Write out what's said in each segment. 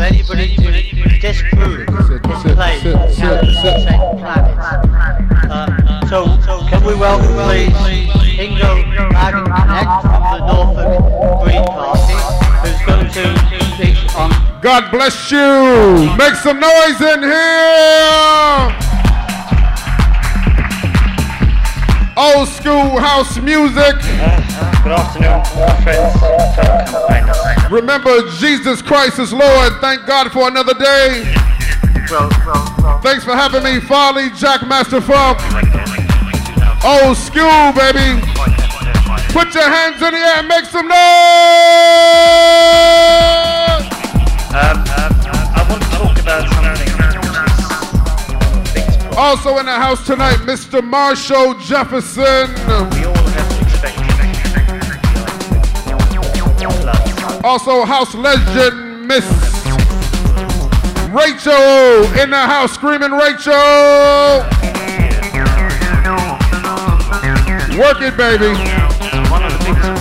anybody to disprove his claim sit, to the sit. planet. Uh, so, can we welcome please Ingo Hagen Connect from the Norfolk Green Party, who's going to speak on God bless you. Make some noise in here. Old school house music. Good afternoon, friends. Remember, Jesus Christ is Lord. Thank God for another day. Thanks for having me, Farley, Jackmaster Funk. Old school, baby. Put your hands in the air and make some noise. Um, I want to talk about something Also in the house tonight, Mr. Marshall Jefferson. Also, house legend, Miss Rachel in the house, screaming Rachel. Work it, baby. One of the biggest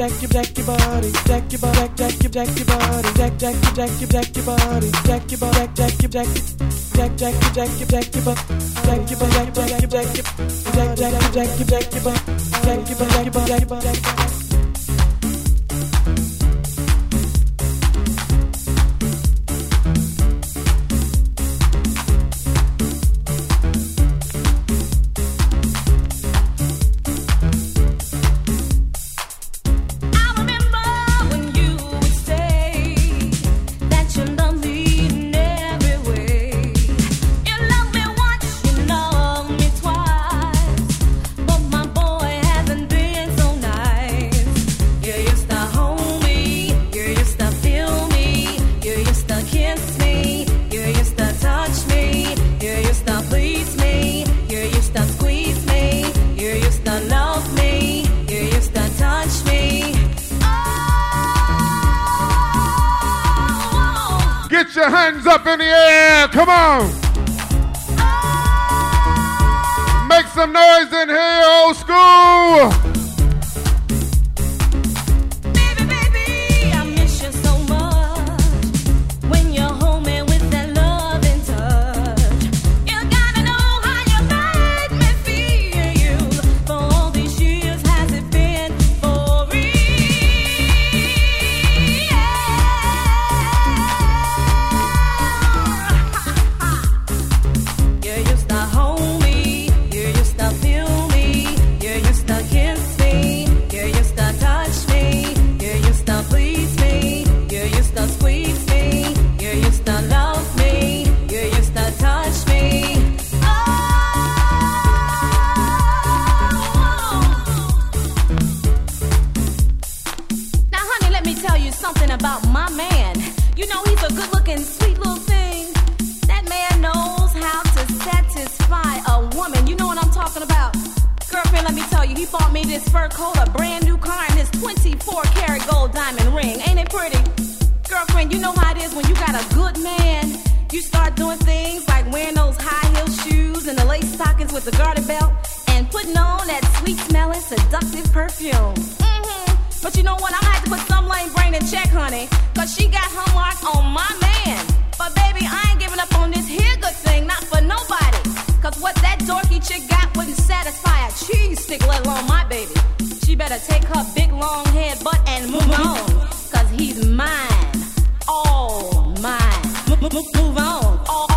jack your jack your jack body, jack your body, jack your jack your body, jack jack your jack your jack your body, jack your body, jack your jack jack jack your jack your jack your body, jack your jack your jack your jack jack jack jack your body, jack your jack body, jack hands up in the air. Come on. Make some noise in here, old school. about my man. You know, he's a good looking, sweet little thing. That man knows how to satisfy a woman. You know what I'm talking about. Girlfriend, let me tell you, he bought me this fur coat, a brand new car, and this 24 karat gold diamond ring. Ain't it pretty? Girlfriend, you know how it is when you got a good man. You start doing things like wearing those high heel shoes and the lace stockings with the garter belt and putting on that sweet smelling, seductive perfume. But you know what? I had to put some lame brain in check, honey. Cause she got her mark on my man. But baby, I ain't giving up on this here good thing, not for nobody. Cause what that dorky chick got wouldn't satisfy a cheese stick, let alone my baby. She better take her big long head butt and move on. Cause he's mine. All mine. Move on. All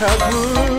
your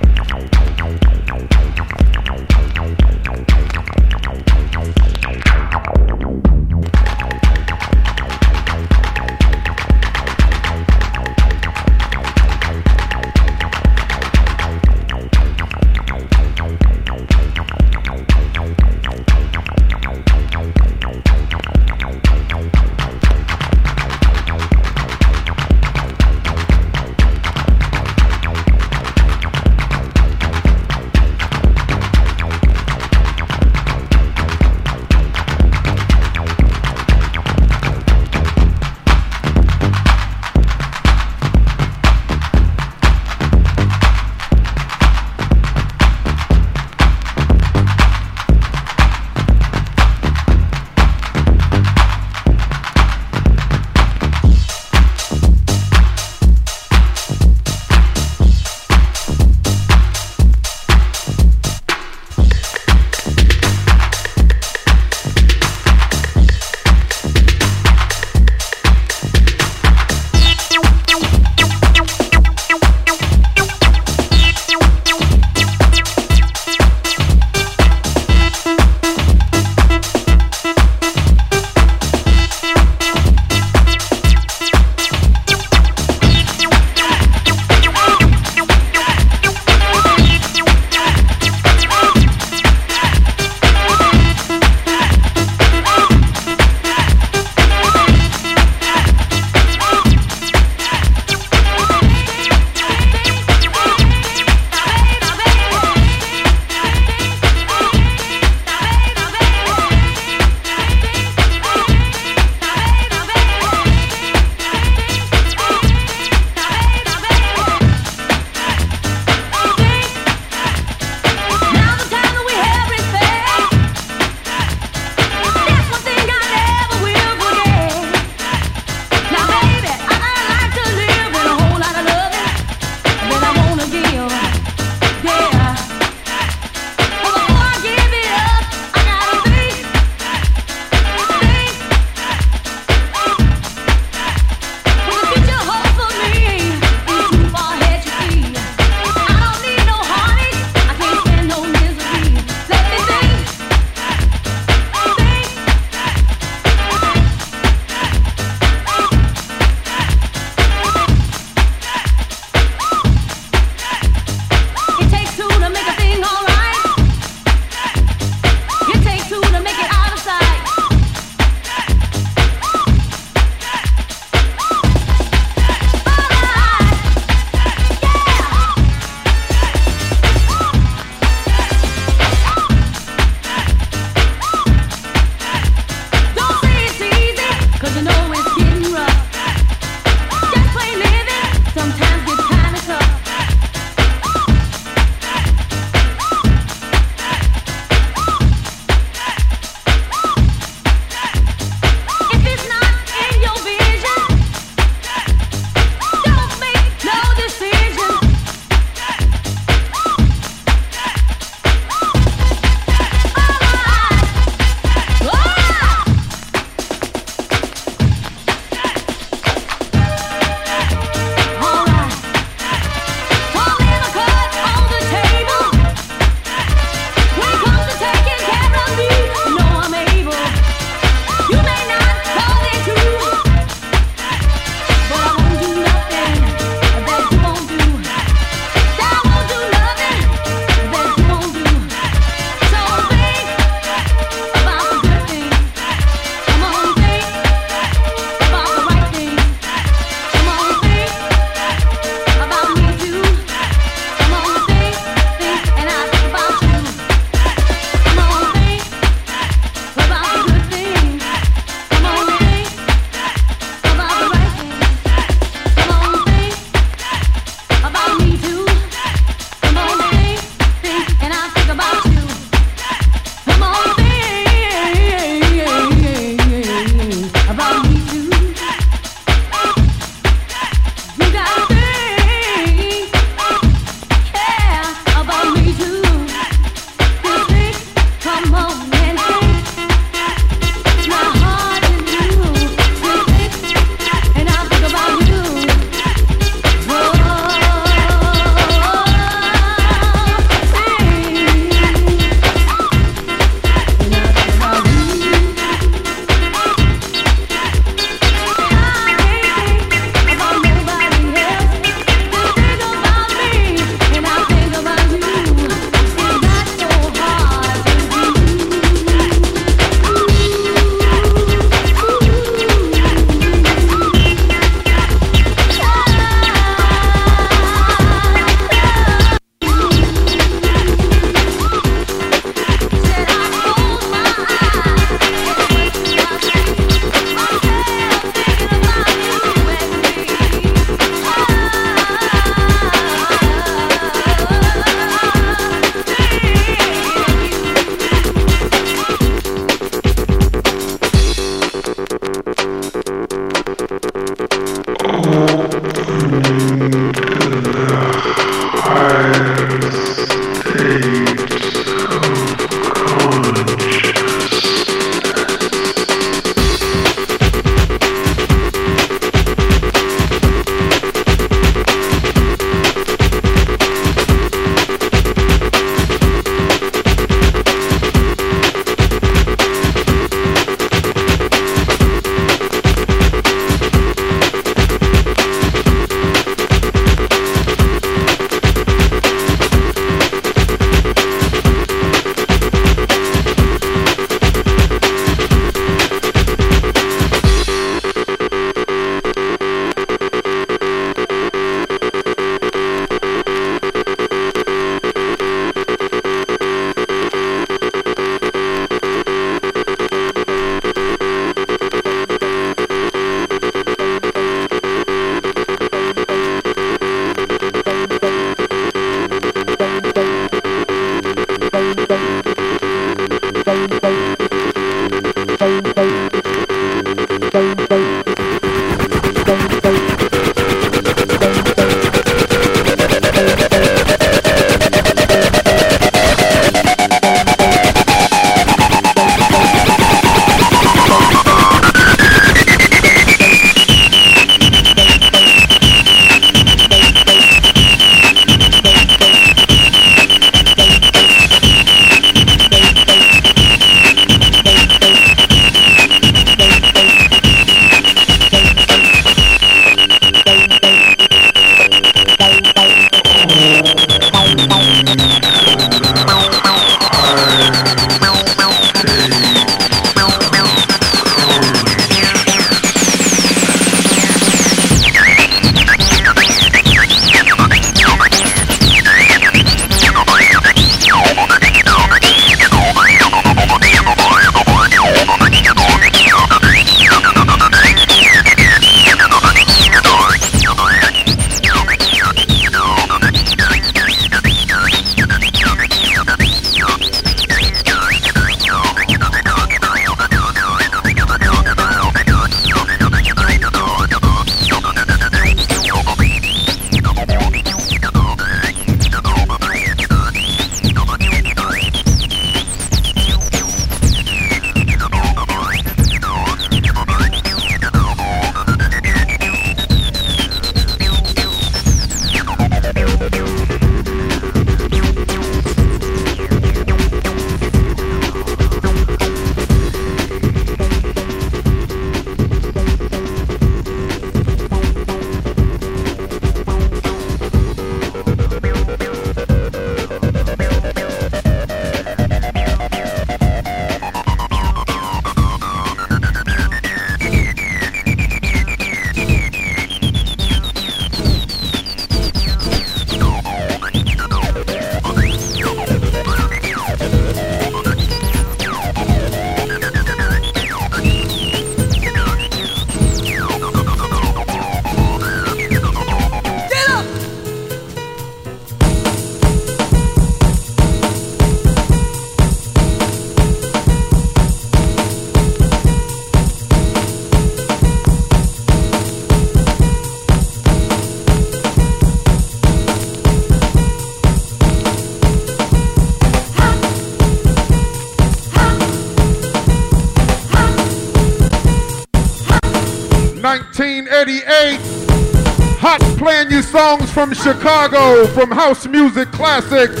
1988. Hot playing you songs from Chicago, from house music classics.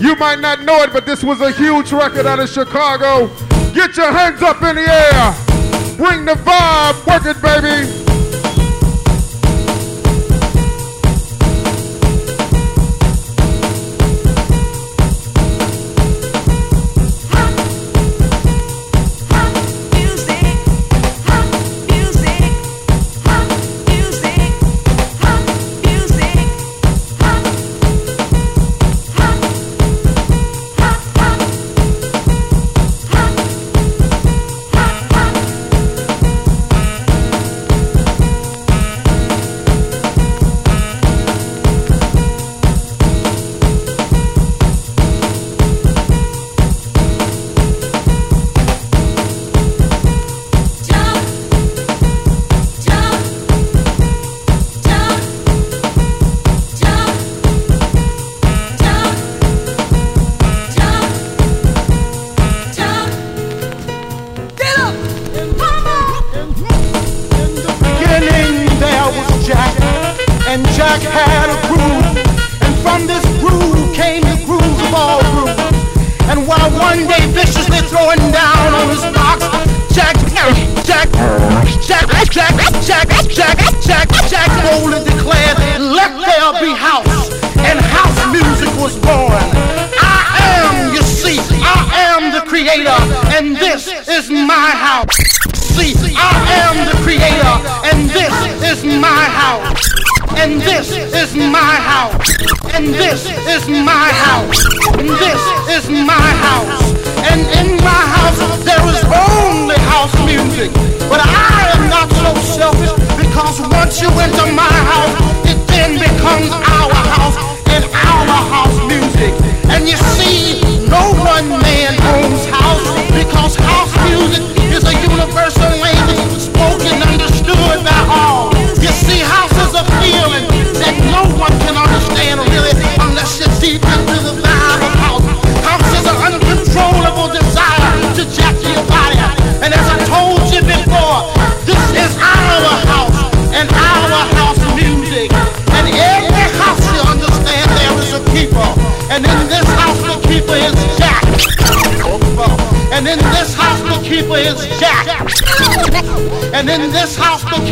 You might not know it, but this was a huge record out of Chicago. Get your hands up in the air. Bring the vibe. Work it, baby.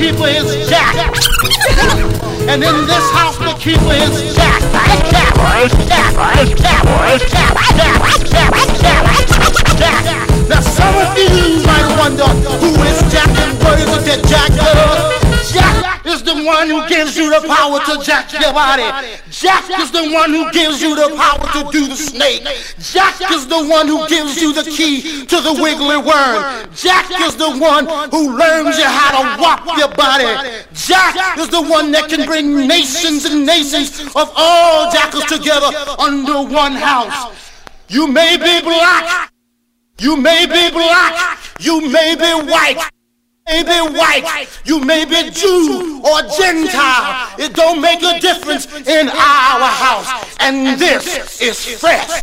Keeper is Jack. And in this house the keeper is Jack. Jack, Jack, Jack, Jack, Jack, Jack. Jack. Now some of you might wonder who is Jack and what is it that Jack does. Jack is the one who gives you the power to jack your body. Jack is the one who gives you the power to do the snake. Jack is the one who gives you the key to the wiggly worm. Jack is the one who learns you how to walk your body. Jack is the one that can bring nations and nations of all jackers together under one house. You may be black. You may be black. You may be white may be white, you may be Jew or Gentile. It don't make a difference in our house. And this is fresh.